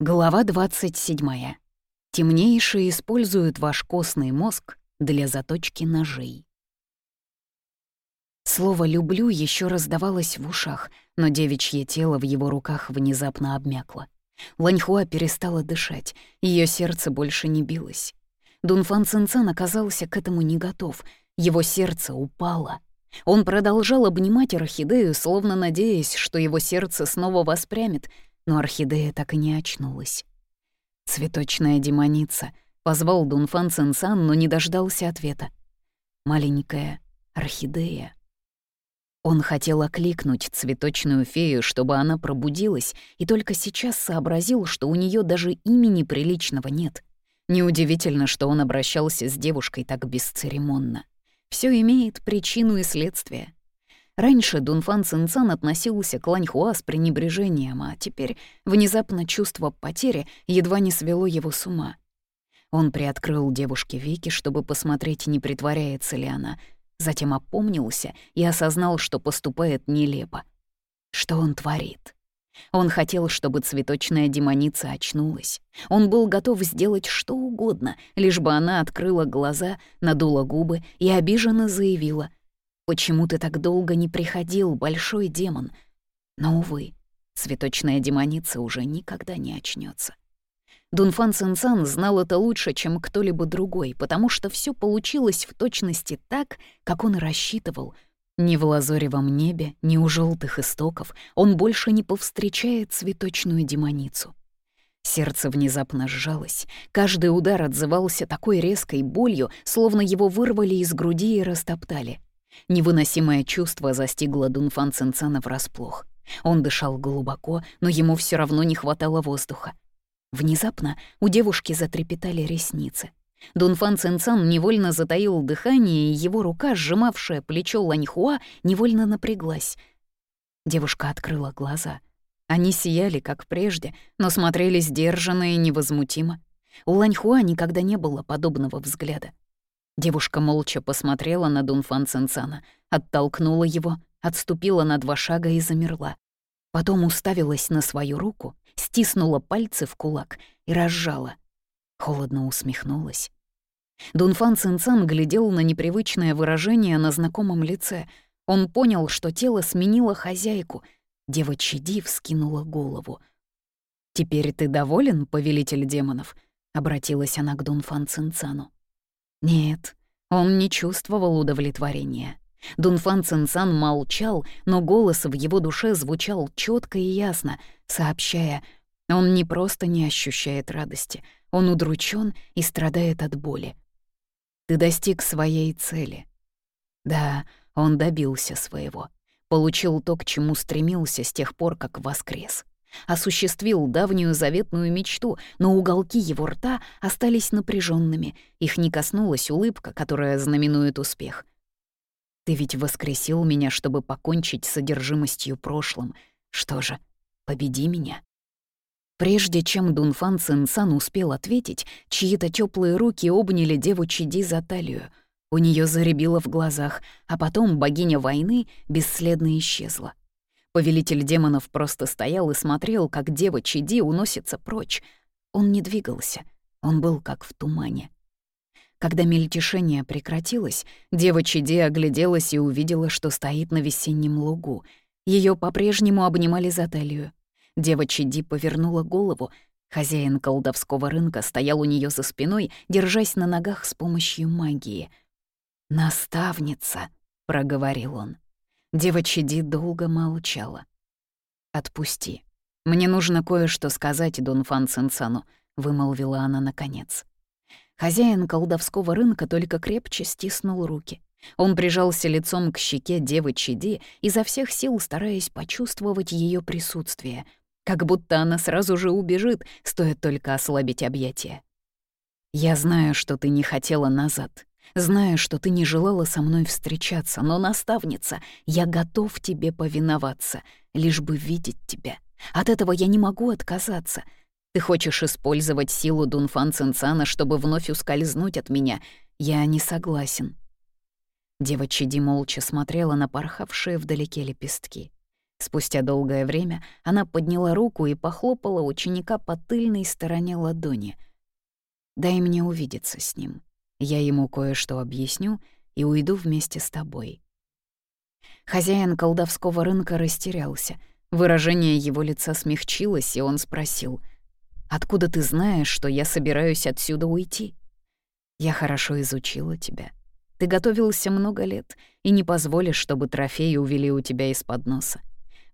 Глава 27. Темнейшие используют ваш костный мозг для заточки ножей. Слово «люблю» еще раздавалось в ушах, но девичье тело в его руках внезапно обмякло. Ланьхуа перестала дышать, ее сердце больше не билось. Дунфан Цинцан оказался к этому не готов, его сердце упало. Он продолжал обнимать орхидею, словно надеясь, что его сердце снова воспрямит — но орхидея так и не очнулась. «Цветочная демоница», — позвал Дунфан Цинсан, но не дождался ответа. «Маленькая орхидея». Он хотел окликнуть цветочную фею, чтобы она пробудилась, и только сейчас сообразил, что у нее даже имени приличного нет. Неудивительно, что он обращался с девушкой так бесцеремонно. Все имеет причину и следствие. Раньше Дунфан Цинцан относился к Ланьхуа с пренебрежением, а теперь внезапно чувство потери едва не свело его с ума. Он приоткрыл девушке веки, чтобы посмотреть, не притворяется ли она, затем опомнился и осознал, что поступает нелепо. Что он творит? Он хотел, чтобы цветочная демоница очнулась. Он был готов сделать что угодно, лишь бы она открыла глаза, надула губы и обиженно заявила — Почему ты так долго не приходил, большой демон? Но, увы, цветочная демоница уже никогда не очнется. Дунфан Цинцан знал это лучше, чем кто-либо другой, потому что все получилось в точности так, как он и рассчитывал. Ни в лазоревом небе, ни у желтых истоков он больше не повстречает цветочную демоницу. Сердце внезапно сжалось. Каждый удар отзывался такой резкой болью, словно его вырвали из груди и растоптали — Невыносимое чувство застигло Дунфан Цинцана врасплох. Он дышал глубоко, но ему все равно не хватало воздуха. Внезапно у девушки затрепетали ресницы. Дунфан Цинцан невольно затаил дыхание, и его рука, сжимавшая плечо Ланьхуа, невольно напряглась. Девушка открыла глаза. Они сияли, как прежде, но смотрели сдержанно и невозмутимо. У Ланьхуа никогда не было подобного взгляда. Девушка молча посмотрела на Дунфан Цинцана, оттолкнула его, отступила на два шага и замерла. Потом уставилась на свою руку, стиснула пальцы в кулак и разжала. Холодно усмехнулась. Дунфан Цинцан глядел на непривычное выражение на знакомом лице. Он понял, что тело сменило хозяйку. Дева Чиди вскинула голову. «Теперь ты доволен, повелитель демонов?» — обратилась она к Дунфан Цинцану. Нет, он не чувствовал удовлетворения. Дунфан Цинцан молчал, но голос в его душе звучал четко и ясно, сообщая, он не просто не ощущает радости, он удручен и страдает от боли. Ты достиг своей цели. Да, он добился своего. Получил то, к чему стремился с тех пор, как воскрес осуществил давнюю заветную мечту, но уголки его рта остались напряженными, их не коснулась улыбка, которая знаменует успех. «Ты ведь воскресил меня, чтобы покончить с содержимостью прошлым. Что же, победи меня». Прежде чем Дунфан Цинсан успел ответить, чьи-то теплые руки обняли деву Чиди за талию. У нее заребило в глазах, а потом богиня войны бесследно исчезла. Повелитель демонов просто стоял и смотрел, как дева Чиди уносится прочь. Он не двигался, он был как в тумане. Когда мельтешение прекратилось, дева Чиди огляделась и увидела, что стоит на весеннем лугу. Ее по-прежнему обнимали за талию. Дева Чиди повернула голову. Хозяин колдовского рынка стоял у нее за спиной, держась на ногах с помощью магии. «Наставница», — проговорил он. Девочка Ди долго молчала. «Отпусти. Мне нужно кое-что сказать Дон Фан Цинцану», — вымолвила она наконец. Хозяин колдовского рынка только крепче стиснул руки. Он прижался лицом к щеке девы Чиди, изо всех сил стараясь почувствовать ее присутствие, как будто она сразу же убежит, стоит только ослабить объятия. «Я знаю, что ты не хотела назад», Знаю, что ты не желала со мной встречаться, но, наставница, я готов тебе повиноваться, лишь бы видеть тебя. От этого я не могу отказаться. Ты хочешь использовать силу Дунфан Цинцана, чтобы вновь ускользнуть от меня. Я не согласен». Дева Чиди молча смотрела на порхавшие вдалеке лепестки. Спустя долгое время она подняла руку и похлопала ученика по тыльной стороне ладони. «Дай мне увидеться с ним. Я ему кое-что объясню и уйду вместе с тобой». Хозяин колдовского рынка растерялся. Выражение его лица смягчилось, и он спросил, «Откуда ты знаешь, что я собираюсь отсюда уйти?» «Я хорошо изучила тебя. Ты готовился много лет и не позволишь, чтобы трофеи увели у тебя из-под носа.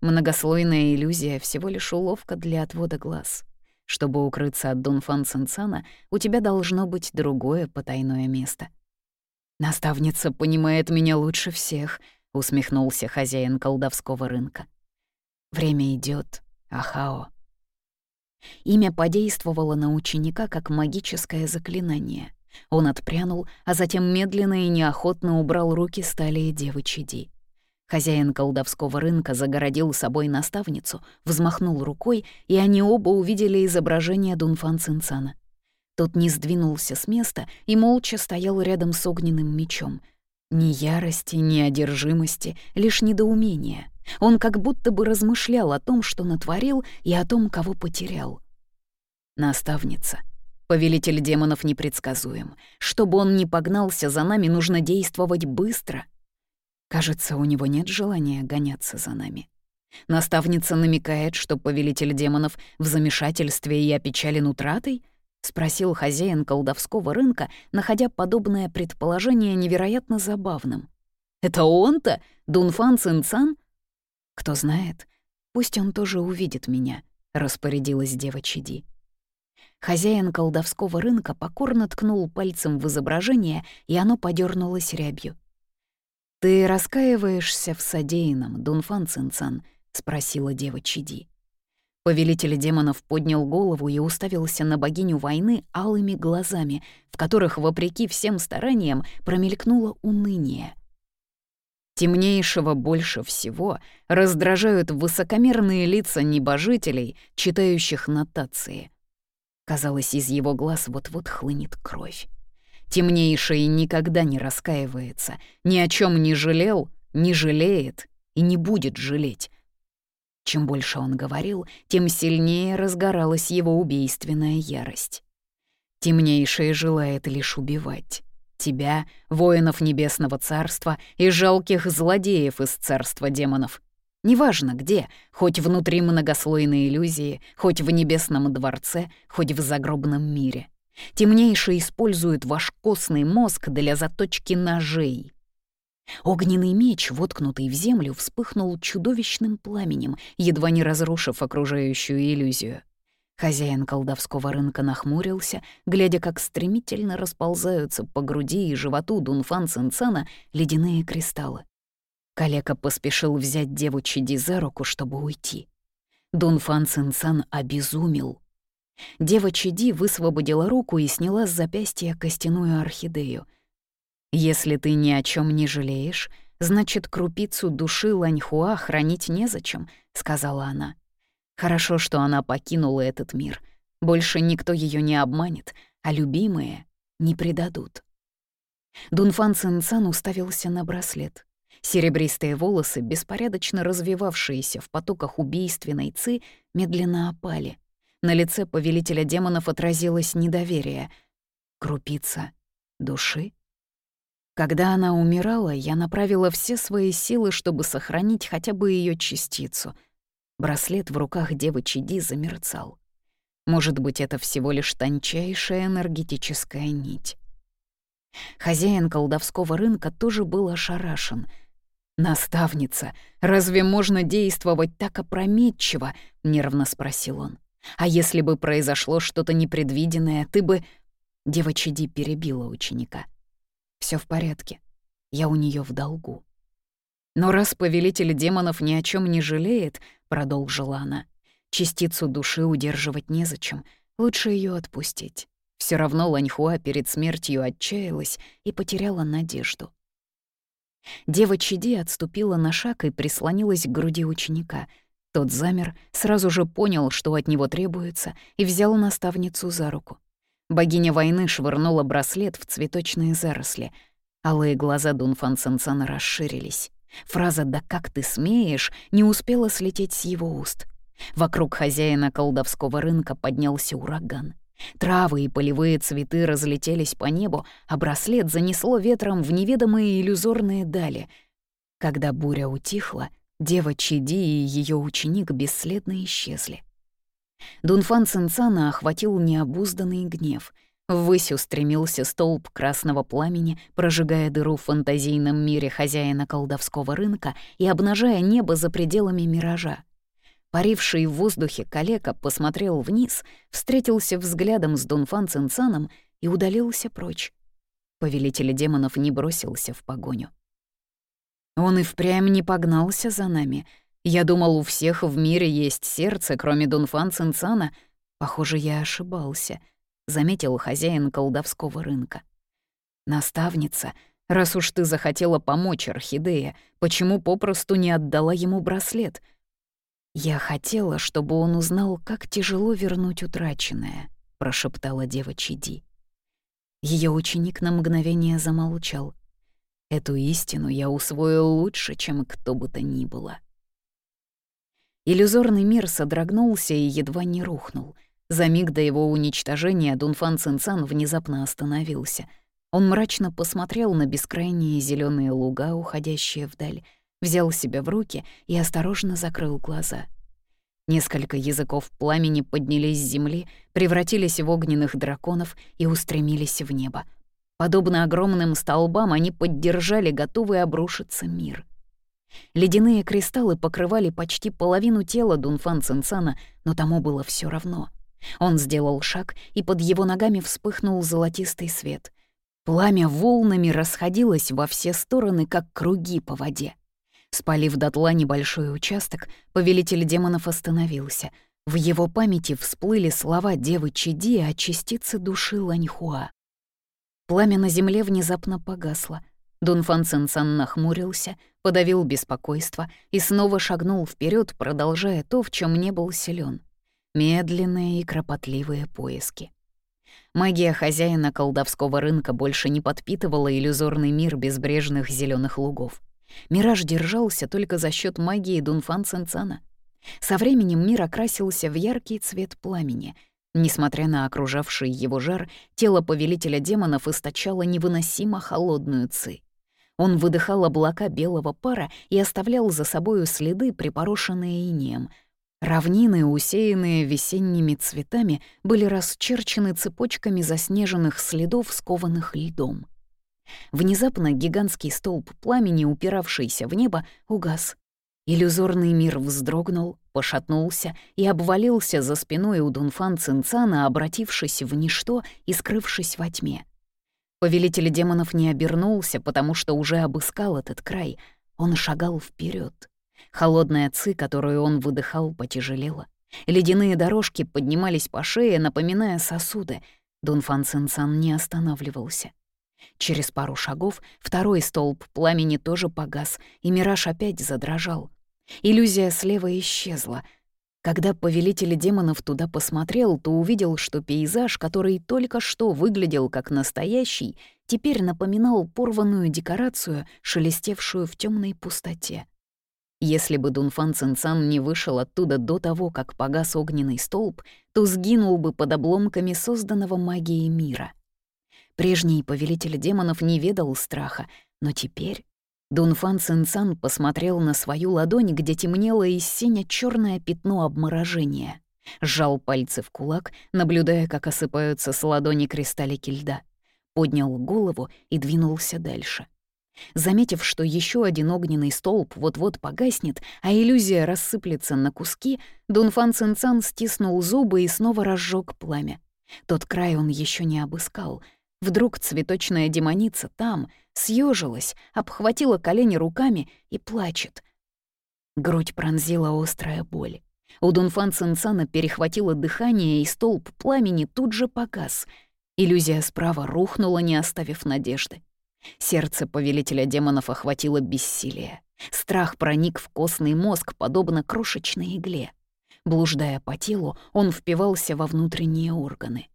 Многослойная иллюзия — всего лишь уловка для отвода глаз. Чтобы укрыться от Дунфан Цинцана, у тебя должно быть другое потайное место. «Наставница понимает меня лучше всех», — усмехнулся хозяин колдовского рынка. «Время идет, Ахао». Имя подействовало на ученика как магическое заклинание. Он отпрянул, а затем медленно и неохотно убрал руки стали девы Чиди. Хозяин колдовского рынка загородил собой наставницу, взмахнул рукой, и они оба увидели изображение Дунфан Цинцана. Тот не сдвинулся с места и молча стоял рядом с огненным мечом. Ни ярости, ни одержимости, лишь недоумение. Он как будто бы размышлял о том, что натворил, и о том, кого потерял. Наставница. Повелитель демонов непредсказуем. Чтобы он не погнался за нами, нужно действовать быстро — Кажется, у него нет желания гоняться за нами. Наставница намекает, что повелитель демонов в замешательстве и опечален утратой? Спросил хозяин колдовского рынка, находя подобное предположение невероятно забавным. «Это он-то? Дунфан Цинцан?» «Кто знает, пусть он тоже увидит меня», — распорядилась дева Чиди. Хозяин колдовского рынка покорно ткнул пальцем в изображение, и оно подернулось рябью. «Ты раскаиваешься в содеянном, Дунфан Цинцан?» — спросила дева Чиди. Повелитель демонов поднял голову и уставился на богиню войны алыми глазами, в которых, вопреки всем стараниям, промелькнуло уныние. Темнейшего больше всего раздражают высокомерные лица небожителей, читающих нотации. Казалось, из его глаз вот-вот хлынет кровь. Темнейший никогда не раскаивается, ни о чем не жалел, не жалеет и не будет жалеть. Чем больше он говорил, тем сильнее разгоралась его убийственная ярость. Темнейшее желает лишь убивать. Тебя, воинов Небесного Царства и жалких злодеев из Царства Демонов. Неважно где, хоть внутри многослойной иллюзии, хоть в Небесном Дворце, хоть в загробном мире — Темнейший использует ваш костный мозг для заточки ножей. Огненный меч, воткнутый в землю, вспыхнул чудовищным пламенем, едва не разрушив окружающую иллюзию. Хозяин колдовского рынка нахмурился, глядя, как стремительно расползаются по груди и животу Дунфан Цинцана ледяные кристаллы. Калека поспешил взять деву Чиди за руку, чтобы уйти. Дунфан Цинцан обезумел — Дева Чиди высвободила руку и сняла с запястья костяную орхидею. «Если ты ни о чем не жалеешь, значит, крупицу души Ланьхуа хранить незачем», — сказала она. «Хорошо, что она покинула этот мир. Больше никто ее не обманет, а любимые не предадут». Дунфан Цинцан уставился на браслет. Серебристые волосы, беспорядочно развивавшиеся в потоках убийственной ци, медленно опали — на лице повелителя демонов отразилось недоверие. Крупица души? Когда она умирала, я направила все свои силы, чтобы сохранить хотя бы ее частицу. Браслет в руках девы Чиди замерцал. Может быть, это всего лишь тончайшая энергетическая нить. Хозяин колдовского рынка тоже был ошарашен. «Наставница, разве можно действовать так опрометчиво?» — нервно спросил он. А если бы произошло что-то непредвиденное, ты бы...» Девочка Ди перебила ученика. Все в порядке. Я у нее в долгу». «Но раз повелитель демонов ни о чем не жалеет», — продолжила она, — «частицу души удерживать незачем, лучше ее отпустить». Все равно Ланьхуа перед смертью отчаялась и потеряла надежду. Дева Чиди отступила на шаг и прислонилась к груди ученика — тот замер, сразу же понял, что от него требуется, и взял наставницу за руку. Богиня войны швырнула браслет в цветочные заросли. Алые глаза Дунфан Сансана расширились. Фраза «да как ты смеешь» не успела слететь с его уст. Вокруг хозяина колдовского рынка поднялся ураган. Травы и полевые цветы разлетелись по небу, а браслет занесло ветром в неведомые иллюзорные дали. Когда буря утихла, дева Чиди и ее ученик бесследно исчезли. Дунфан Цинцана охватил необузданный гнев. Ввысь устремился столб красного пламени, прожигая дыру в фантазийном мире хозяина колдовского рынка и обнажая небо за пределами миража. Паривший в воздухе калека посмотрел вниз, встретился взглядом с Дунфан Цинцаном и удалился прочь. Повелитель демонов не бросился в погоню. Он и впрямь не погнался за нами — я думал, у всех в мире есть сердце, кроме Дунфан Цинцана. Похоже, я ошибался, — заметил хозяин колдовского рынка. Наставница, раз уж ты захотела помочь Орхидее, почему попросту не отдала ему браслет? Я хотела, чтобы он узнал, как тяжело вернуть утраченное, — прошептала дева Чиди. Ее ученик на мгновение замолчал. Эту истину я усвоил лучше, чем кто бы то ни было. Иллюзорный мир содрогнулся и едва не рухнул. За миг до его уничтожения Дунфан Цинцан внезапно остановился. Он мрачно посмотрел на бескрайние зеленые луга, уходящие вдаль, взял себя в руки и осторожно закрыл глаза. Несколько языков пламени поднялись с земли, превратились в огненных драконов и устремились в небо. Подобно огромным столбам они поддержали готовый обрушиться мир — Ледяные кристаллы покрывали почти половину тела Дунфан Цинцана, но тому было все равно. Он сделал шаг, и под его ногами вспыхнул золотистый свет. Пламя волнами расходилось во все стороны, как круги по воде. Спалив дотла небольшой участок, повелитель демонов остановился. В его памяти всплыли слова девы Чиди о частице души Ланьхуа. Пламя на земле внезапно погасло — Дунфан Цинцан нахмурился, подавил беспокойство и снова шагнул вперед, продолжая то, в чем не был силен. Медленные и кропотливые поиски. Магия хозяина колдовского рынка больше не подпитывала иллюзорный мир безбрежных зеленых лугов. Мираж держался только за счет магии Дунфан Цинцана. Со временем мир окрасился в яркий цвет пламени. Несмотря на окружавший его жар, тело повелителя демонов источало невыносимо холодную ци. Он выдыхал облака белого пара и оставлял за собою следы, припорошенные инеем. Равнины, усеянные весенними цветами, были расчерчены цепочками заснеженных следов, скованных льдом. Внезапно гигантский столб пламени, упиравшийся в небо, угас. Иллюзорный мир вздрогнул, пошатнулся и обвалился за спиной у Дунфан Цинцана, обратившись в ничто и скрывшись во тьме. Повелитель демонов не обернулся, потому что уже обыскал этот край. Он шагал вперед. Холодная ци, которую он выдыхал, потяжелела. Ледяные дорожки поднимались по шее, напоминая сосуды. Дунфан Цинцан не останавливался. Через пару шагов второй столб пламени тоже погас, и мираж опять задрожал. Иллюзия слева исчезла — когда повелитель демонов туда посмотрел, то увидел, что пейзаж, который только что выглядел как настоящий, теперь напоминал порванную декорацию, шелестевшую в темной пустоте. Если бы Дунфан Цинцан не вышел оттуда до того, как погас огненный столб, то сгинул бы под обломками созданного магией мира. Прежний повелитель демонов не ведал страха, но теперь Дунфан Цинцан посмотрел на свою ладонь, где темнело из синя черное пятно обморожения. Сжал пальцы в кулак, наблюдая, как осыпаются с ладони кристаллики льда. Поднял голову и двинулся дальше. Заметив, что еще один огненный столб вот-вот погаснет, а иллюзия рассыплется на куски, Дунфан Цинцан стиснул зубы и снова разжег пламя. Тот край он еще не обыскал — Вдруг цветочная демоница там съежилась, обхватила колени руками и плачет. Грудь пронзила острая боль. У Дунфан Цинцана перехватило дыхание, и столб пламени тут же погас. Иллюзия справа рухнула, не оставив надежды. Сердце повелителя демонов охватило бессилие. Страх проник в костный мозг, подобно крошечной игле. Блуждая по телу, он впивался во внутренние органы.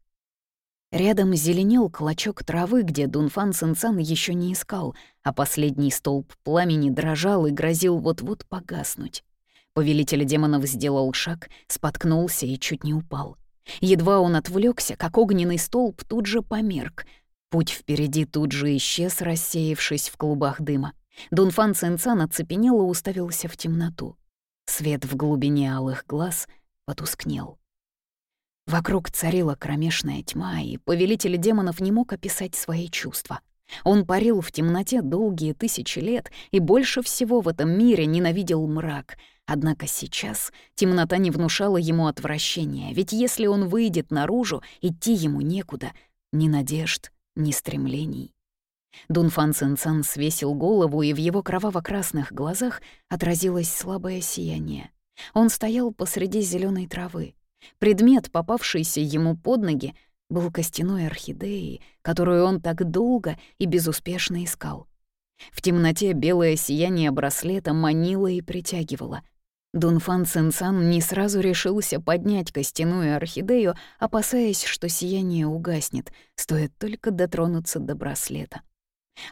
Рядом зеленел клочок травы, где Дунфан Цинцан еще не искал, а последний столб пламени дрожал и грозил вот-вот погаснуть. Повелитель демонов сделал шаг, споткнулся и чуть не упал. Едва он отвлекся, как огненный столб тут же померк. Путь впереди тут же исчез, рассеявшись в клубах дыма. Дунфан Цинцан оцепенел и уставился в темноту. Свет в глубине алых глаз потускнел. Вокруг царила кромешная тьма, и повелитель демонов не мог описать свои чувства. Он парил в темноте долгие тысячи лет и больше всего в этом мире ненавидел мрак. Однако сейчас темнота не внушала ему отвращения, ведь если он выйдет наружу, идти ему некуда, ни надежд, ни стремлений. Дунфан Цинцан свесил голову, и в его кроваво-красных глазах отразилось слабое сияние. Он стоял посреди зеленой травы. Предмет, попавшийся ему под ноги, был костяной орхидеей, которую он так долго и безуспешно искал. В темноте белое сияние браслета манило и притягивало. Дунфан Цинцан не сразу решился поднять костяную орхидею, опасаясь, что сияние угаснет, стоит только дотронуться до браслета.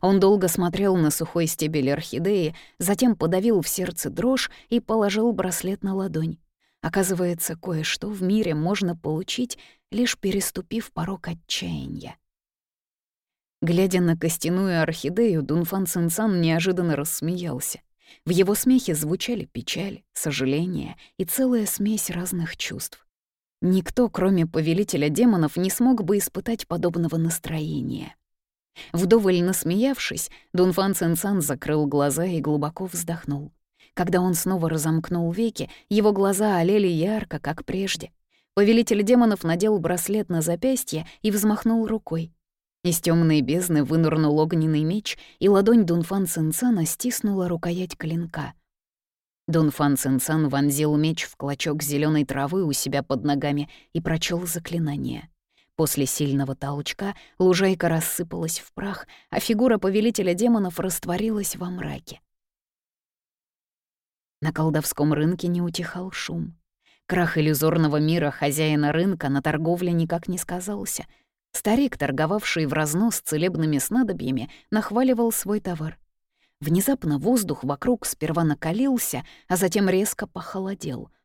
Он долго смотрел на сухой стебель орхидеи, затем подавил в сердце дрожь и положил браслет на ладонь. Оказывается, кое-что в мире можно получить, лишь переступив порог отчаяния. Глядя на костяную орхидею, Дунфан Цинцан неожиданно рассмеялся. В его смехе звучали печаль, сожаление и целая смесь разных чувств. Никто, кроме повелителя демонов, не смог бы испытать подобного настроения. Вдоволь насмеявшись, Дунфан Цинцан закрыл глаза и глубоко вздохнул. Когда он снова разомкнул веки, его глаза олели ярко, как прежде. Повелитель демонов надел браслет на запястье и взмахнул рукой. Из темной бездны вынырнул огненный меч, и ладонь Дунфан Цинцана стиснула рукоять клинка. Дунфан Цинцан вонзил меч в клочок зеленой травы у себя под ногами и прочел заклинание. После сильного толчка лужайка рассыпалась в прах, а фигура повелителя демонов растворилась во мраке. На колдовском рынке не утихал шум. Крах иллюзорного мира хозяина рынка на торговле никак не сказался. Старик, торговавший в разнос целебными снадобьями, нахваливал свой товар. Внезапно воздух вокруг сперва накалился, а затем резко похолодел —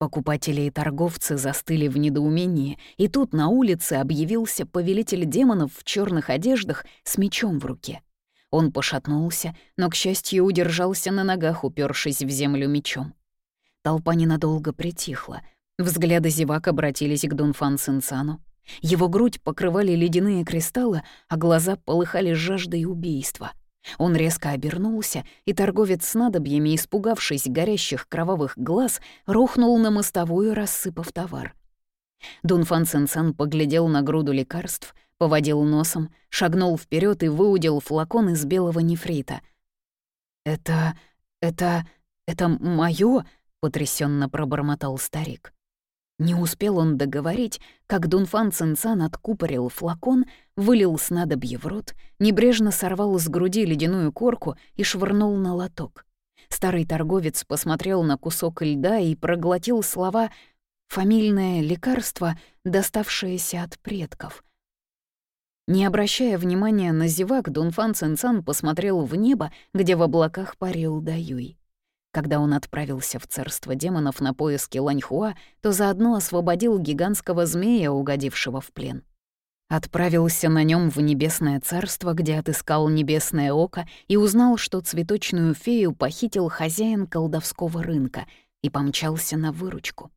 Покупатели и торговцы застыли в недоумении, и тут на улице объявился повелитель демонов в черных одеждах с мечом в руке. Он пошатнулся, но, к счастью, удержался на ногах, упершись в землю мечом. Толпа ненадолго притихла. Взгляды зевак обратились к Дунфан Цинцану. Его грудь покрывали ледяные кристаллы, а глаза полыхали жаждой убийства. Он резко обернулся, и торговец с надобьями, испугавшись горящих кровавых глаз, рухнул на мостовую, рассыпав товар. Дунфан Сенсан поглядел на груду лекарств, поводил носом, шагнул вперед и выудил флакон из белого нефрита. «Это... это... это моё?» — потрясенно пробормотал старик. Не успел он договорить, как Дунфан Цинцан откупорил флакон, вылил снадобье в рот, небрежно сорвал с груди ледяную корку и швырнул на лоток. Старый торговец посмотрел на кусок льда и проглотил слова «фамильное лекарство, доставшееся от предков». Не обращая внимания на зевак, Дунфан Цинцан посмотрел в небо, где в облаках парил Даюй. Когда он отправился в царство демонов на поиски Ланьхуа, то заодно освободил гигантского змея, угодившего в плен. Отправился на нем в небесное царство, где отыскал небесное око и узнал, что цветочную фею похитил хозяин колдовского рынка и помчался на выручку.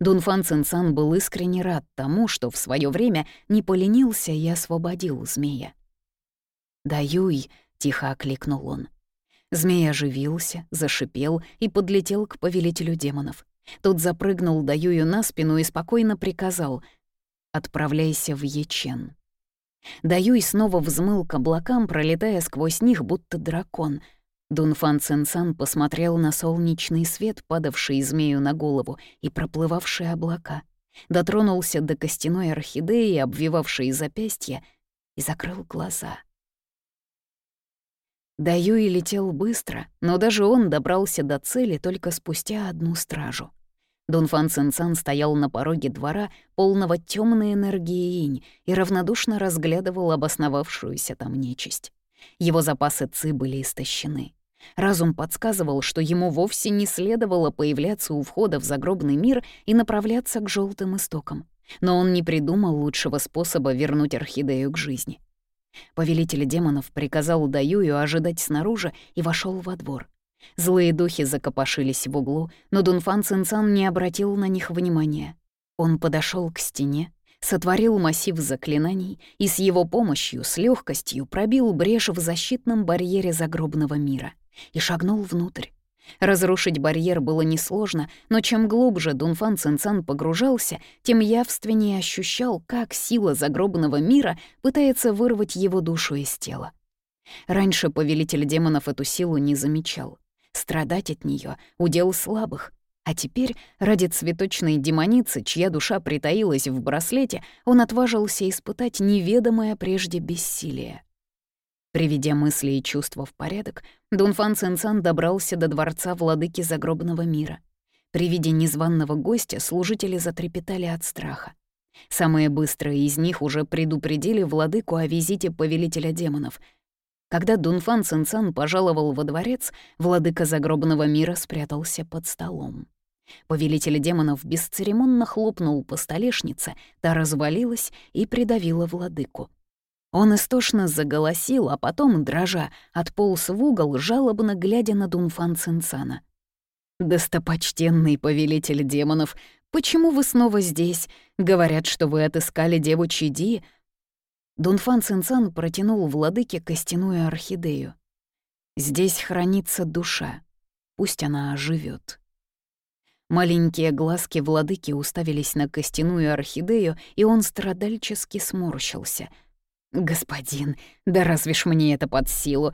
Дунфан Цинцан был искренне рад тому, что в свое время не поленился и освободил змея. «Даюй», — тихо окликнул он, — Змей оживился, зашипел и подлетел к повелителю демонов. Тот запрыгнул Даюю на спину и спокойно приказал «Отправляйся в Ечен». Даюй снова взмыл к облакам, пролетая сквозь них, будто дракон. Дунфан Цинцан посмотрел на солнечный свет, падавший змею на голову, и проплывавшие облака. Дотронулся до костяной орхидеи, обвивавшей запястья, и закрыл глаза. Даюи летел быстро, но даже он добрался до цели только спустя одну стражу. Дунфан Цинцан стоял на пороге двора, полного темной энергии инь, и равнодушно разглядывал обосновавшуюся там нечисть. Его запасы ци были истощены. Разум подсказывал, что ему вовсе не следовало появляться у входа в загробный мир и направляться к желтым истокам. Но он не придумал лучшего способа вернуть орхидею к жизни. Повелитель демонов приказал Даюю ожидать снаружи и вошел во двор. Злые духи закопошились в углу, но Дунфан Цинцан не обратил на них внимания. Он подошел к стене, сотворил массив заклинаний и с его помощью, с легкостью пробил брешь в защитном барьере загробного мира и шагнул внутрь. Разрушить барьер было несложно, но чем глубже Дунфан Цинцан погружался, тем явственнее ощущал, как сила загробного мира пытается вырвать его душу из тела. Раньше повелитель демонов эту силу не замечал. Страдать от нее удел слабых. А теперь, ради цветочной демоницы, чья душа притаилась в браслете, он отважился испытать неведомое прежде бессилие. Приведя мысли и чувства в порядок, Дунфан Цинцан добрался до дворца владыки загробного мира. При виде незваного гостя служители затрепетали от страха. Самые быстрые из них уже предупредили владыку о визите повелителя демонов — когда Дунфан Цинцан пожаловал во дворец, владыка загробного мира спрятался под столом. Повелитель демонов бесцеремонно хлопнул по столешнице, та развалилась и придавила владыку. Он истошно заголосил, а потом, дрожа, отполз в угол, жалобно глядя на Дунфан Цинцана. «Достопочтенный повелитель демонов, почему вы снова здесь? Говорят, что вы отыскали деву Чиди, Дунфан Цинцан протянул владыке костяную орхидею. «Здесь хранится душа. Пусть она оживет. Маленькие глазки владыки уставились на костяную орхидею, и он страдальчески сморщился. «Господин, да разве ж мне это под силу?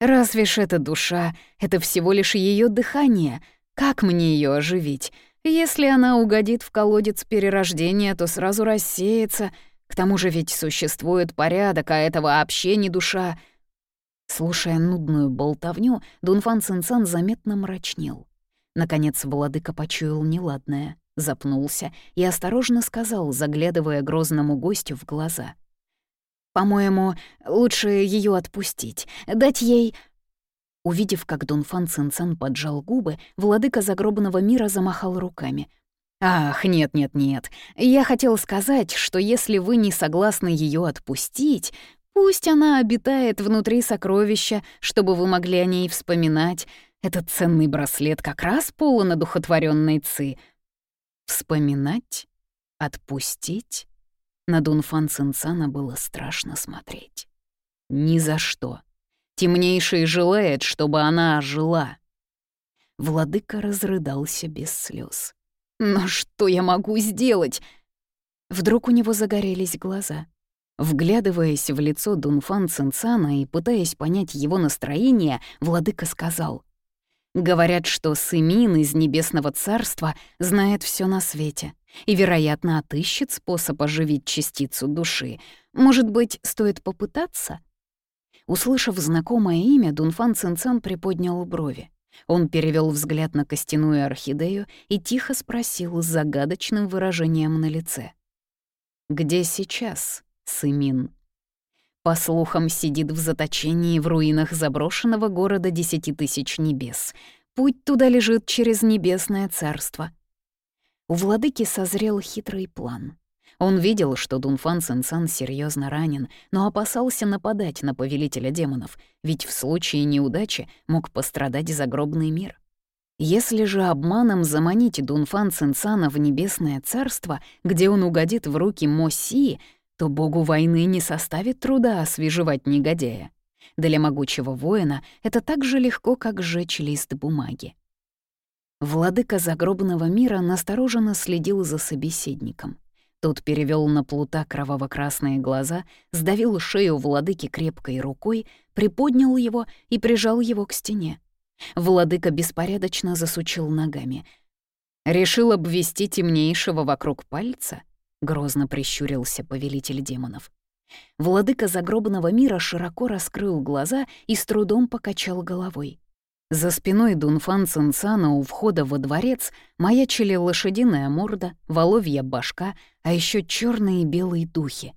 Разве ж это душа? Это всего лишь ее дыхание. Как мне ее оживить? Если она угодит в колодец перерождения, то сразу рассеется». К тому же ведь существует порядок, а это вообще не душа. Слушая нудную болтовню, Дунфан Цинцан заметно мрачнел. Наконец владыка почуял неладное, запнулся и осторожно сказал, заглядывая грозному гостю в глаза. «По-моему, лучше ее отпустить, дать ей...» Увидев, как Дунфан Цинцан поджал губы, владыка загробного мира замахал руками — Ах, нет-нет-нет. Я хотел сказать, что если вы не согласны ее отпустить, пусть она обитает внутри сокровища, чтобы вы могли о ней вспоминать. Этот ценный браслет как раз полон одухотворенной ци. Вспоминать? Отпустить? На Дунфан Цинцана было страшно смотреть. Ни за что. Темнейший желает, чтобы она ожила. Владыка разрыдался без слез. Но что я могу сделать? Вдруг у него загорелись глаза. Вглядываясь в лицо Дунфан Цинцана и пытаясь понять его настроение, владыка сказал. «Говорят, что Сымин из Небесного Царства знает все на свете и, вероятно, отыщет способ оживить частицу души. Может быть, стоит попытаться?» Услышав знакомое имя, Дунфан Цинцан приподнял брови. Он перевел взгляд на костяную орхидею и тихо спросил с загадочным выражением на лице. «Где сейчас, Сымин?» По слухам, сидит в заточении в руинах заброшенного города Десяти Тысяч Небес. Путь туда лежит через Небесное Царство. У владыки созрел хитрый план. Он видел, что Дунфан Сенсан серьезно ранен, но опасался нападать на повелителя демонов, ведь в случае неудачи мог пострадать загробный мир. Если же обманом заманить Дунфан Цинцана в небесное царство, где он угодит в руки Моси, то богу войны не составит труда освежевать негодяя. Для могучего воина это так же легко, как сжечь лист бумаги. Владыка загробного мира настороженно следил за собеседником. Тот перевел на плута кроваво-красные глаза, сдавил шею владыки крепкой рукой, приподнял его и прижал его к стене. Владыка беспорядочно засучил ногами. «Решил обвести темнейшего вокруг пальца?» — грозно прищурился повелитель демонов. Владыка загробного мира широко раскрыл глаза и с трудом покачал головой. За спиной Дунфан Цинцана у входа во дворец маячили лошадиная морда, воловья башка, а еще черные и белые духи.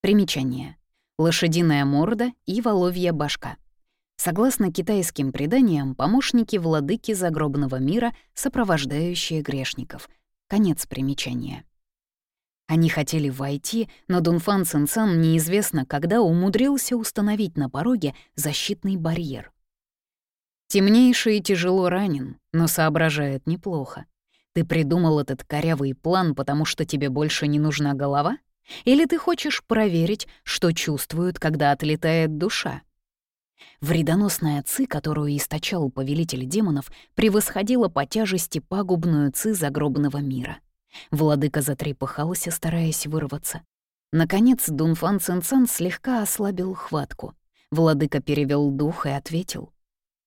Примечание. Лошадиная морда и воловья башка. Согласно китайским преданиям, помощники владыки загробного мира, сопровождающие грешников. Конец примечания. Они хотели войти, но Дунфан Цинцан неизвестно когда умудрился установить на пороге защитный барьер. Темнейший тяжело ранен, но соображает неплохо. Ты придумал этот корявый план, потому что тебе больше не нужна голова? Или ты хочешь проверить, что чувствуют, когда отлетает душа? Вредоносная ци, которую источал повелитель демонов, превосходила по тяжести пагубную ци загробного мира — Владыка затрепыхался, стараясь вырваться. Наконец Дунфан Цинцан слегка ослабил хватку. Владыка перевел дух и ответил.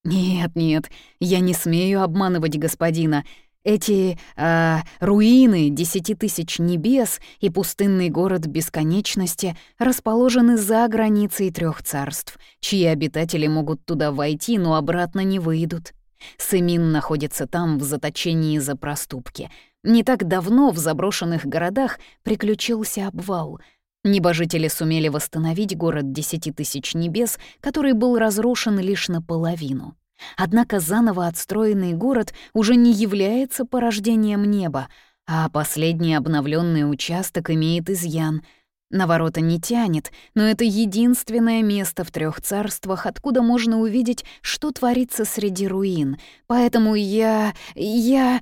«Нет, нет, я не смею обманывать господина. Эти э, руины десяти тысяч небес и пустынный город бесконечности расположены за границей трех царств, чьи обитатели могут туда войти, но обратно не выйдут. Сымин находится там в заточении за проступки. Не так давно в заброшенных городах приключился обвал. Небожители сумели восстановить город Десяти Тысяч Небес, который был разрушен лишь наполовину. Однако заново отстроенный город уже не является порождением неба, а последний обновленный участок имеет изъян. На ворота не тянет, но это единственное место в трех царствах, откуда можно увидеть, что творится среди руин. Поэтому я... я...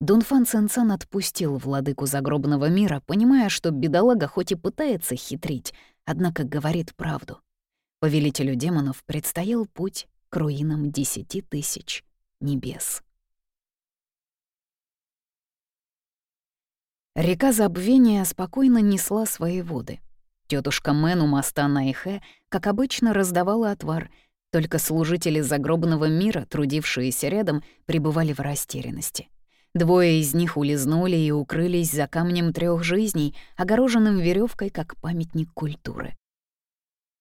Дунфан Цинцан отпустил владыку загробного мира, понимая, что бедолага хоть и пытается хитрить, однако говорит правду. Повелителю демонов предстоял путь к руинам десяти тысяч небес. Река забвения спокойно несла свои воды. Тетушка Мэн у моста Найхэ, как обычно, раздавала отвар, только служители загробного мира, трудившиеся рядом, пребывали в растерянности. Двое из них улизнули и укрылись за камнем трех жизней, огороженным веревкой как памятник культуры.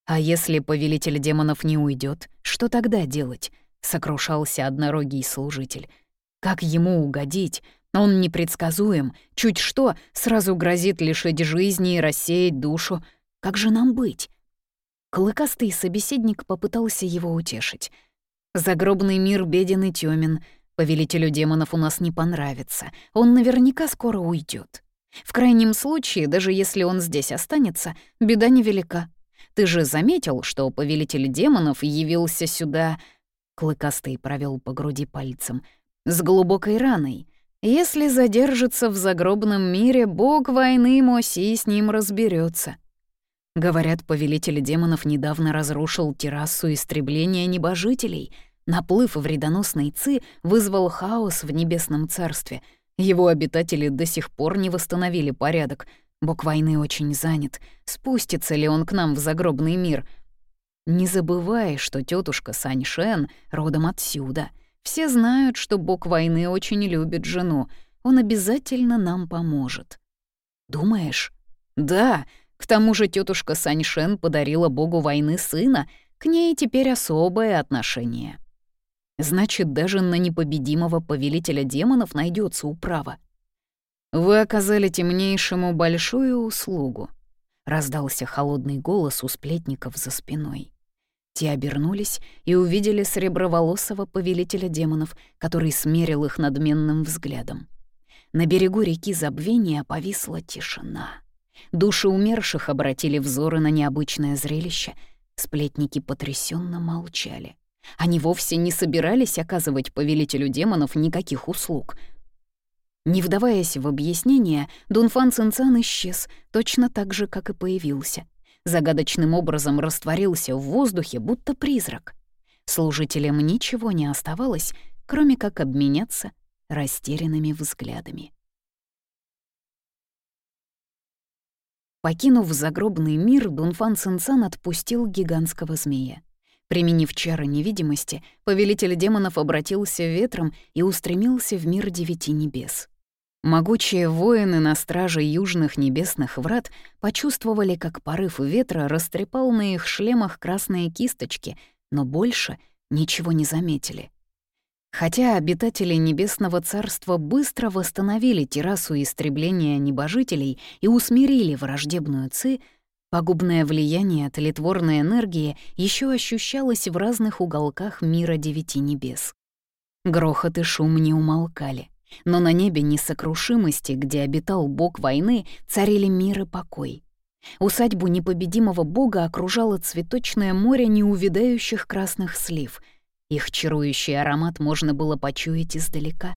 «А если повелитель демонов не уйдет, что тогда делать?» — сокрушался однорогий служитель. «Как ему угодить? Он непредсказуем. Чуть что, сразу грозит лишить жизни и рассеять душу. Как же нам быть?» Клыкастый собеседник попытался его утешить. «Загробный мир беден и тёмен. Повелителю демонов у нас не понравится. Он наверняка скоро уйдет. В крайнем случае, даже если он здесь останется, беда невелика. Ты же заметил, что повелитель демонов явился сюда...» Клыкастый провел по груди пальцем. «С глубокой раной. Если задержится в загробном мире, бог войны Моси с ним разберется. Говорят, повелитель демонов недавно разрушил террасу истребления небожителей — Наплыв вредоносной Ци вызвал хаос в небесном царстве. Его обитатели до сих пор не восстановили порядок. Бог войны очень занят. Спустится ли он к нам в загробный мир? Не забывай, что тетушка Саньшен родом отсюда. Все знают, что бог войны очень любит жену. Он обязательно нам поможет. Думаешь? Да, к тому же тетушка Саньшен подарила богу войны сына, к ней теперь особое отношение. Значит, даже на непобедимого повелителя демонов найдется управа. «Вы оказали темнейшему большую услугу», — раздался холодный голос у сплетников за спиной. Те обернулись и увидели среброволосого повелителя демонов, который смерил их надменным взглядом. На берегу реки Забвения повисла тишина. Души умерших обратили взоры на необычное зрелище. Сплетники потрясенно молчали. Они вовсе не собирались оказывать повелителю демонов никаких услуг. Не вдаваясь в объяснение, Дунфан Цинцан исчез, точно так же, как и появился. Загадочным образом растворился в воздухе, будто призрак. Служителям ничего не оставалось, кроме как обменяться растерянными взглядами. Покинув загробный мир, Дунфан Цинцан отпустил гигантского змея. Применив чары невидимости, повелитель демонов обратился ветром и устремился в мир девяти небес. Могучие воины на страже южных небесных врат почувствовали, как порыв ветра растрепал на их шлемах красные кисточки, но больше ничего не заметили. Хотя обитатели Небесного Царства быстро восстановили террасу истребления небожителей и усмирили враждебную ци, пагубное влияние тлетворной энергии еще ощущалось в разных уголках мира девяти небес. Грохот и шум не умолкали, но на небе несокрушимости, где обитал бог войны, царили мир и покой. Усадьбу непобедимого бога окружало цветочное море неувидающих красных слив — их чарующий аромат можно было почуять издалека.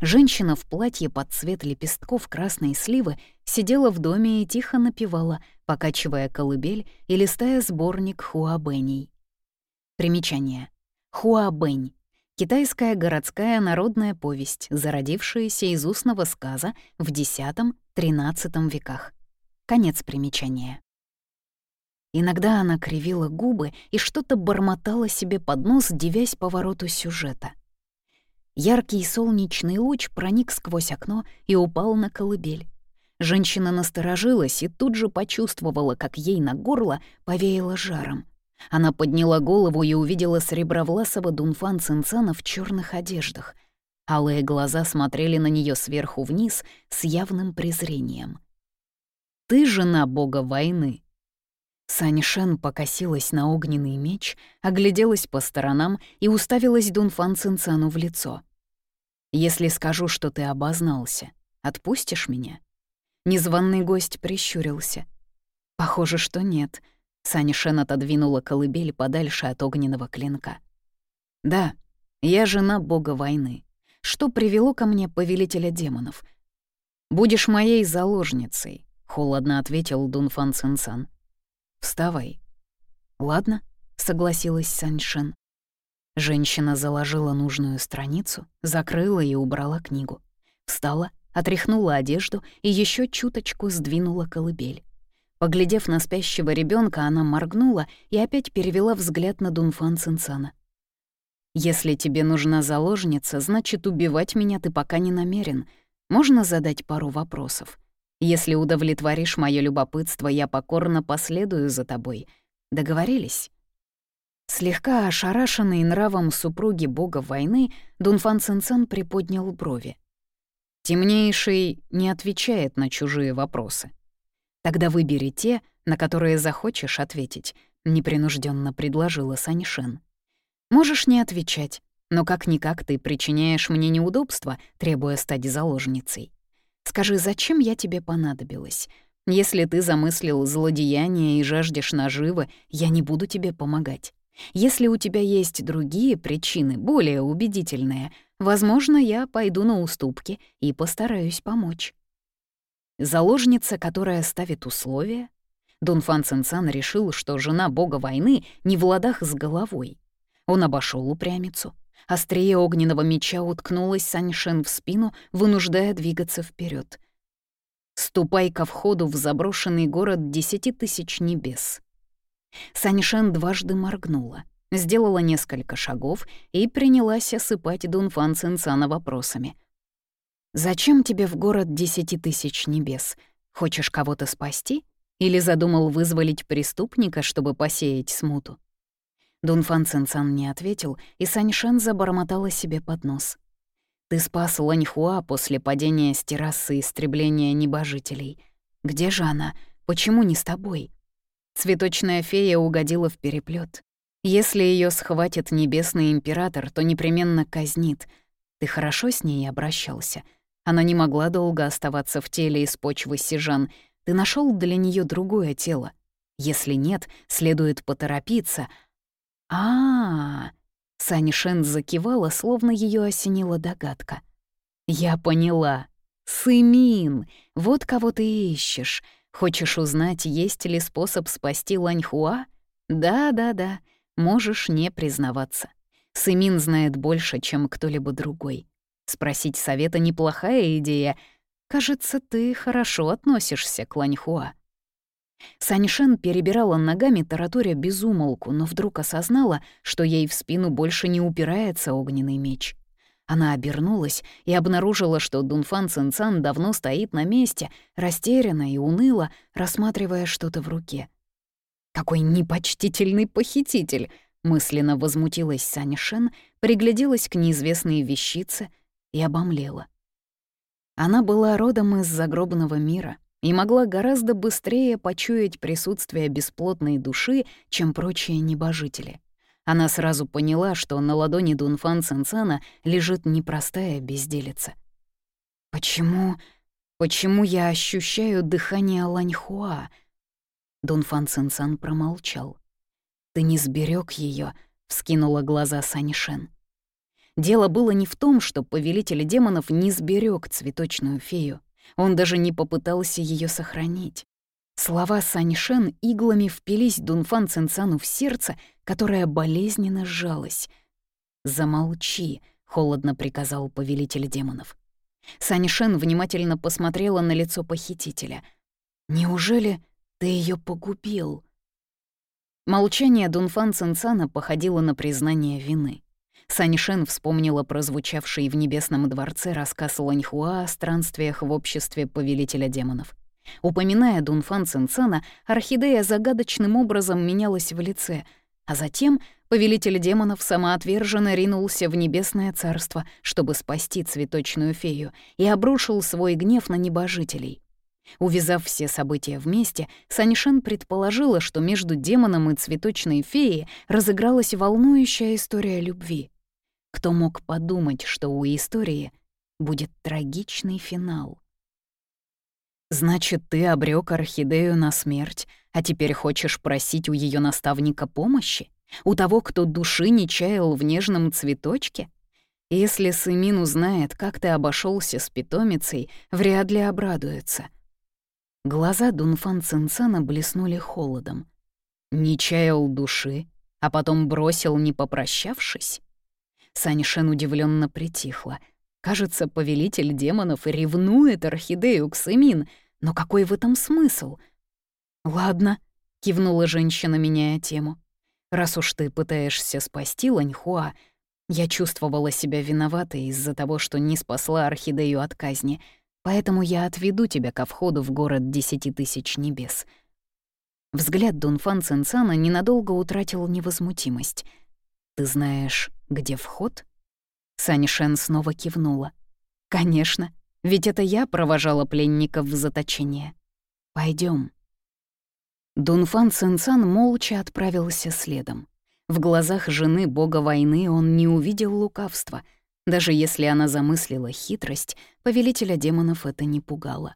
Женщина в платье под цвет лепестков красной сливы сидела в доме и тихо напевала, покачивая колыбель и листая сборник хуабэней. Примечание. Хуабэнь — китайская городская народная повесть, зародившаяся из устного сказа в X-XIII веках. Конец примечания. Иногда она кривила губы и что-то бормотала себе под нос, девясь повороту сюжета. Яркий солнечный луч проник сквозь окно и упал на колыбель. Женщина насторожилась и тут же почувствовала, как ей на горло повеяло жаром. Она подняла голову и увидела сребровласого Дунфан Цинцана в черных одеждах. Алые глаза смотрели на нее сверху вниз с явным презрением. «Ты жена бога войны», Санишен покосилась на огненный меч, огляделась по сторонам и уставилась Дунфан Цинцану в лицо. «Если скажу, что ты обознался, отпустишь меня?» Незваный гость прищурился. «Похоже, что нет». Санишен отодвинула колыбель подальше от огненного клинка. «Да, я жена бога войны. Что привело ко мне повелителя демонов?» «Будешь моей заложницей», — холодно ответил Дунфан Цинцан. Вставай». «Ладно», — согласилась Саньшин. Женщина заложила нужную страницу, закрыла и убрала книгу. Встала, отряхнула одежду и еще чуточку сдвинула колыбель. Поглядев на спящего ребенка, она моргнула и опять перевела взгляд на Дунфан Цинцана. «Если тебе нужна заложница, значит, убивать меня ты пока не намерен. Можно задать пару вопросов?» Если удовлетворишь мое любопытство, я покорно последую за тобой. Договорились?» Слегка ошарашенный нравом супруги бога войны, Дунфан Цинцан приподнял брови. Темнейший не отвечает на чужие вопросы. Тогда выбери те, на которые захочешь ответить, непринужденно предложила Саньшен. Можешь не отвечать, но как-никак ты причиняешь мне неудобства, требуя стать заложницей. Скажи, зачем я тебе понадобилась? Если ты замыслил злодеяние и жаждешь наживы, я не буду тебе помогать. Если у тебя есть другие причины, более убедительные, возможно, я пойду на уступки и постараюсь помочь. Заложница, которая ставит условия? Дунфан Цинцан решил, что жена бога войны не в ладах с головой. Он обошел упрямицу, Острие огненного меча уткнулось Саньшен в спину, вынуждая двигаться вперед. «Ступай ко входу в заброшенный город десяти тысяч небес». Саньшен дважды моргнула, сделала несколько шагов и принялась осыпать Дунфан Цинцана вопросами. «Зачем тебе в город десяти тысяч небес? Хочешь кого-то спасти? Или задумал вызволить преступника, чтобы посеять смуту?» Дунфан Цинцан не ответил, и Саньшен забормотала себе под нос. «Ты спас Ланьхуа после падения с террасы истребления небожителей. Где же она? Почему не с тобой?» Цветочная фея угодила в переплет. Если ее схватит небесный император, то непременно казнит. Ты хорошо с ней обращался. Она не могла долго оставаться в теле из почвы сижан. Ты нашел для нее другое тело. Если нет, следует поторопиться — а, -а, -а Сани Шен закивала, словно ее осенила догадка. «Я поняла. Сымин, вот кого ты ищешь. Хочешь узнать, есть ли способ спасти Ланьхуа? Да-да-да, можешь не признаваться. Сымин знает больше, чем кто-либо другой. Спросить совета — неплохая идея. Кажется, ты хорошо относишься к Ланьхуа. Саньшен перебирала ногами, тараторя безумолку, но вдруг осознала, что ей в спину больше не упирается огненный меч. Она обернулась и обнаружила, что Дунфан Цинцан давно стоит на месте, растерянно и уныло, рассматривая что-то в руке. «Какой непочтительный похититель!» мысленно возмутилась Саня Шен, пригляделась к неизвестной вещице и обомлела. Она была родом из загробного мира и могла гораздо быстрее почуять присутствие бесплотной души, чем прочие небожители. Она сразу поняла, что на ладони Дунфан Цинцана лежит непростая безделица. «Почему... почему я ощущаю дыхание Ланьхуа?» Дунфан Цинцан промолчал. «Ты не сберег ее, вскинула глаза Санишен. Дело было не в том, что повелитель демонов не сберег цветочную фею. Он даже не попытался ее сохранить. Слова Санишен иглами впились Дунфан Цинцану в сердце, которое болезненно сжалось. «Замолчи», — холодно приказал повелитель демонов. Санишен внимательно посмотрела на лицо похитителя. «Неужели ты ее погубил?» Молчание Дунфан Цинцана походило на признание вины. Санишен вспомнила прозвучавший в Небесном дворце рассказ Ланьхуа о странствиях в обществе повелителя демонов. Упоминая Дунфан Цинцана, орхидея загадочным образом менялась в лице, а затем повелитель демонов самоотверженно ринулся в небесное царство, чтобы спасти цветочную фею, и обрушил свой гнев на небожителей. Увязав все события вместе, Санишен предположила, что между демоном и цветочной феей разыгралась волнующая история любви. Кто мог подумать, что у истории будет трагичный финал? «Значит, ты обрек орхидею на смерть, а теперь хочешь просить у ее наставника помощи? У того, кто души не чаял в нежном цветочке? Если Сымин узнает, как ты обошелся с питомицей, вряд ли обрадуется». Глаза Дунфан Цинцана блеснули холодом. «Не чаял души, а потом бросил, не попрощавшись?» Санишен удивленно притихла. Кажется, повелитель демонов ревнует орхидею к Сымин, но какой в этом смысл? «Ладно», — кивнула женщина, меняя тему. «Раз уж ты пытаешься спасти Ланьхуа, я чувствовала себя виноватой из-за того, что не спасла орхидею от казни, поэтому я отведу тебя ко входу в город Десяти Тысяч Небес». Взгляд Дунфан Цинцана ненадолго утратил невозмутимость. «Ты знаешь, где вход?» Санишен снова кивнула. «Конечно, ведь это я провожала пленников в заточение. Пойдем. Дунфан Цинцан молча отправился следом. В глазах жены бога войны он не увидел лукавства. Даже если она замыслила хитрость, повелителя демонов это не пугало.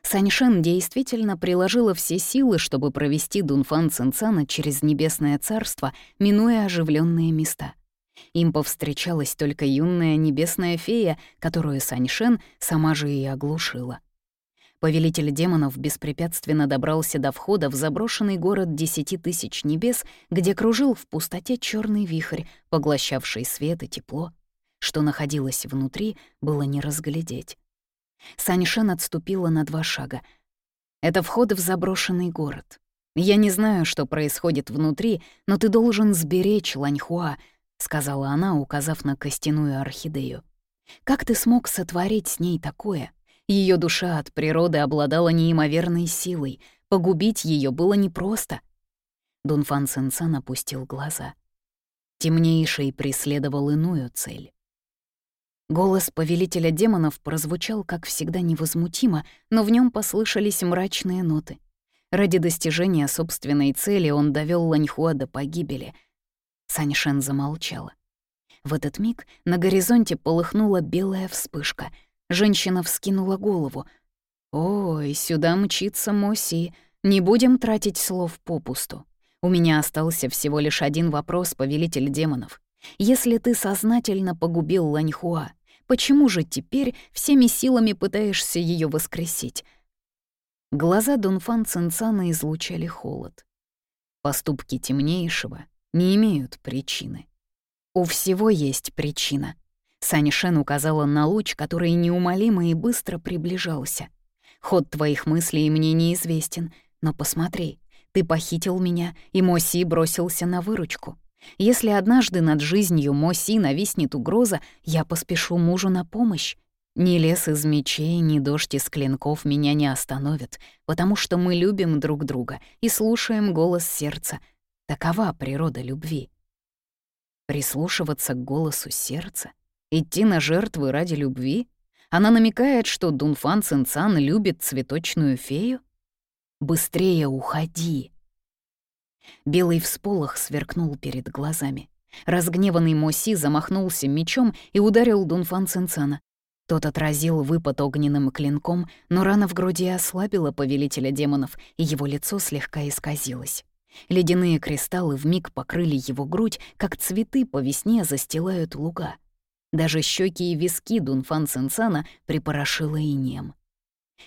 Саньшен действительно приложила все силы, чтобы провести Дунфан Цинцана через Небесное Царство, минуя оживленные места. Им повстречалась только юная небесная фея, которую Саньшен сама же и оглушила. Повелитель демонов беспрепятственно добрался до входа в заброшенный город Десяти Тысяч Небес, где кружил в пустоте черный вихрь, поглощавший свет и тепло. Что находилось внутри, было не разглядеть. Саньшен отступила на два шага. «Это вход в заброшенный город. Я не знаю, что происходит внутри, но ты должен сберечь Ланьхуа», — сказала она, указав на костяную орхидею. «Как ты смог сотворить с ней такое? Ее душа от природы обладала неимоверной силой. Погубить ее было непросто». Дунфан Сенсан опустил глаза. Темнейший преследовал иную цель. Голос повелителя демонов прозвучал, как всегда, невозмутимо, но в нем послышались мрачные ноты. Ради достижения собственной цели он довел Ланьхуа до погибели. Саньшен замолчала. В этот миг на горизонте полыхнула белая вспышка. Женщина вскинула голову. «Ой, сюда мчится Моси. Не будем тратить слов попусту. У меня остался всего лишь один вопрос, повелитель демонов. Если ты сознательно погубил Ланьхуа, Почему же теперь всеми силами пытаешься ее воскресить? Глаза Дунфан Цинцана излучали холод. Поступки темнейшего не имеют причины. У всего есть причина. Санишен указала на луч, который неумолимо и быстро приближался. Ход твоих мыслей мне неизвестен, но посмотри, ты похитил меня, и Моси бросился на выручку. Если однажды над жизнью Моси нависнет угроза, я поспешу мужу на помощь. Ни лес из мечей, ни дождь из клинков меня не остановят, потому что мы любим друг друга и слушаем голос сердца. Такова природа любви. Прислушиваться к голосу сердца? Идти на жертвы ради любви? Она намекает, что Дунфан Цинцан любит цветочную фею? «Быстрее уходи!» Белый всполох сверкнул перед глазами. Разгневанный Моси замахнулся мечом и ударил Дунфан Цинцана. Тот отразил выпад огненным клинком, но рана в груди ослабила повелителя демонов, и его лицо слегка исказилось. Ледяные кристаллы вмиг покрыли его грудь, как цветы по весне застилают луга. Даже щеки и виски Дунфан Цинцана припорошило инеем.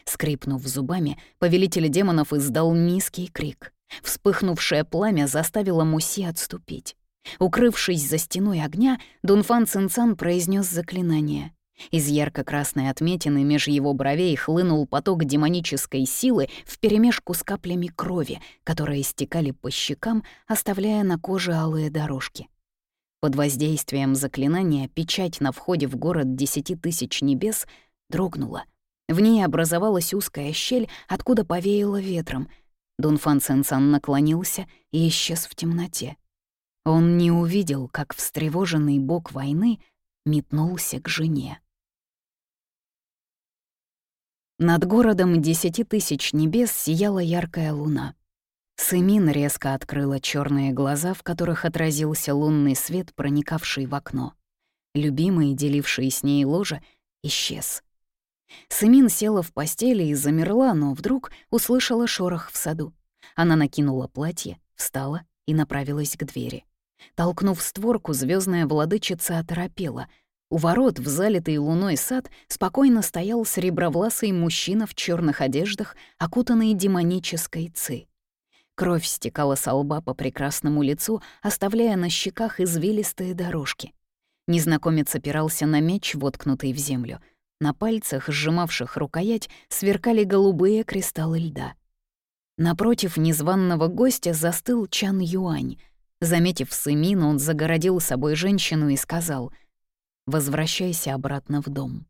Скрипнув зубами, повелитель демонов издал низкий крик. Вспыхнувшее пламя заставило Муси отступить. Укрывшись за стеной огня, Дунфан Цинцан произнес заклинание. Из ярко-красной отметины меж его бровей хлынул поток демонической силы вперемешку с каплями крови, которые стекали по щекам, оставляя на коже алые дорожки. Под воздействием заклинания печать на входе в город десяти тысяч небес дрогнула. В ней образовалась узкая щель, откуда повеяло ветром. Дунфан Цинцан наклонился и исчез в темноте. Он не увидел, как встревоженный бог войны метнулся к жене. Над городом десяти тысяч небес сияла яркая луна. Сымин резко открыла черные глаза, в которых отразился лунный свет, проникавший в окно. Любимый, деливший с ней ложе, исчез. Сымин села в постели и замерла, но вдруг услышала шорох в саду. Она накинула платье, встала и направилась к двери. Толкнув створку, звездная владычица оторопела. У ворот в залитый луной сад спокойно стоял сребровласый мужчина в черных одеждах, окутанный демонической ци. Кровь стекала со лба по прекрасному лицу, оставляя на щеках извилистые дорожки. Незнакомец опирался на меч, воткнутый в землю. На пальцах, сжимавших рукоять, сверкали голубые кристаллы льда. Напротив незваного гостя застыл Чан Юань. Заметив Сымин, он загородил собой женщину и сказал «Возвращайся обратно в дом».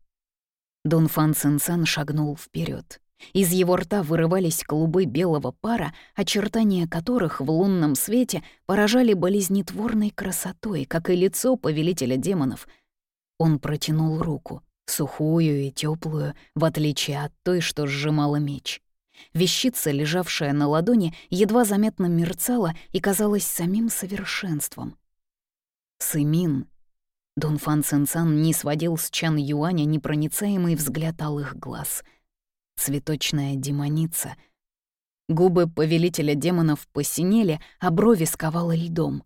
Дун Фан Цинцан шагнул вперед. Из его рта вырывались клубы белого пара, очертания которых в лунном свете поражали болезнетворной красотой, как и лицо повелителя демонов. Он протянул руку, сухую и теплую, в отличие от той, что сжимала меч. Вещица, лежавшая на ладони, едва заметно мерцала и казалась самим совершенством. Сымин. Дун Фан Цинцан не сводил с Чан Юаня непроницаемый взгляд алых глаз — цветочная демоница. Губы повелителя демонов посинели, а брови сковало льдом.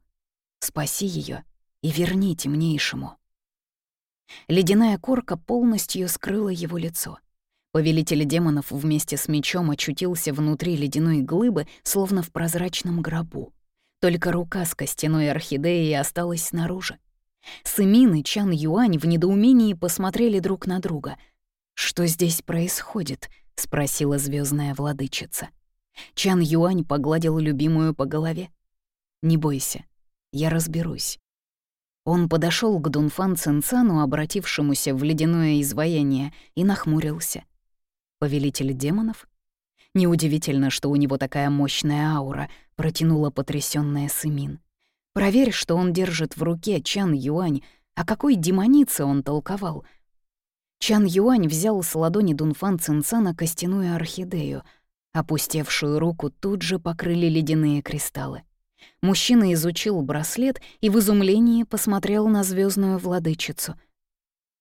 Спаси ее и верни темнейшему. Ледяная корка полностью скрыла его лицо. Повелитель демонов вместе с мечом очутился внутри ледяной глыбы, словно в прозрачном гробу. Только рука с костяной орхидеей осталась снаружи. Сымин и Чан Юань в недоумении посмотрели друг на друга. Что здесь происходит? — спросила звездная владычица. Чан Юань погладил любимую по голове. «Не бойся, я разберусь». Он подошел к Дунфан Цинцану, обратившемуся в ледяное изваяние, и нахмурился. «Повелитель демонов?» Неудивительно, что у него такая мощная аура, протянула потрясённая Сымин. Проверь, что он держит в руке Чан Юань, о какой демонице он толковал — Чан Юань взял с ладони Дунфан Цинцана костяную орхидею. Опустевшую руку тут же покрыли ледяные кристаллы. Мужчина изучил браслет и в изумлении посмотрел на звездную владычицу.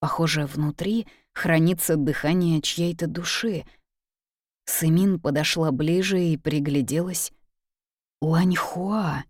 Похоже, внутри хранится дыхание чьей-то души. Сымин подошла ближе и пригляделась. Ланьхуа.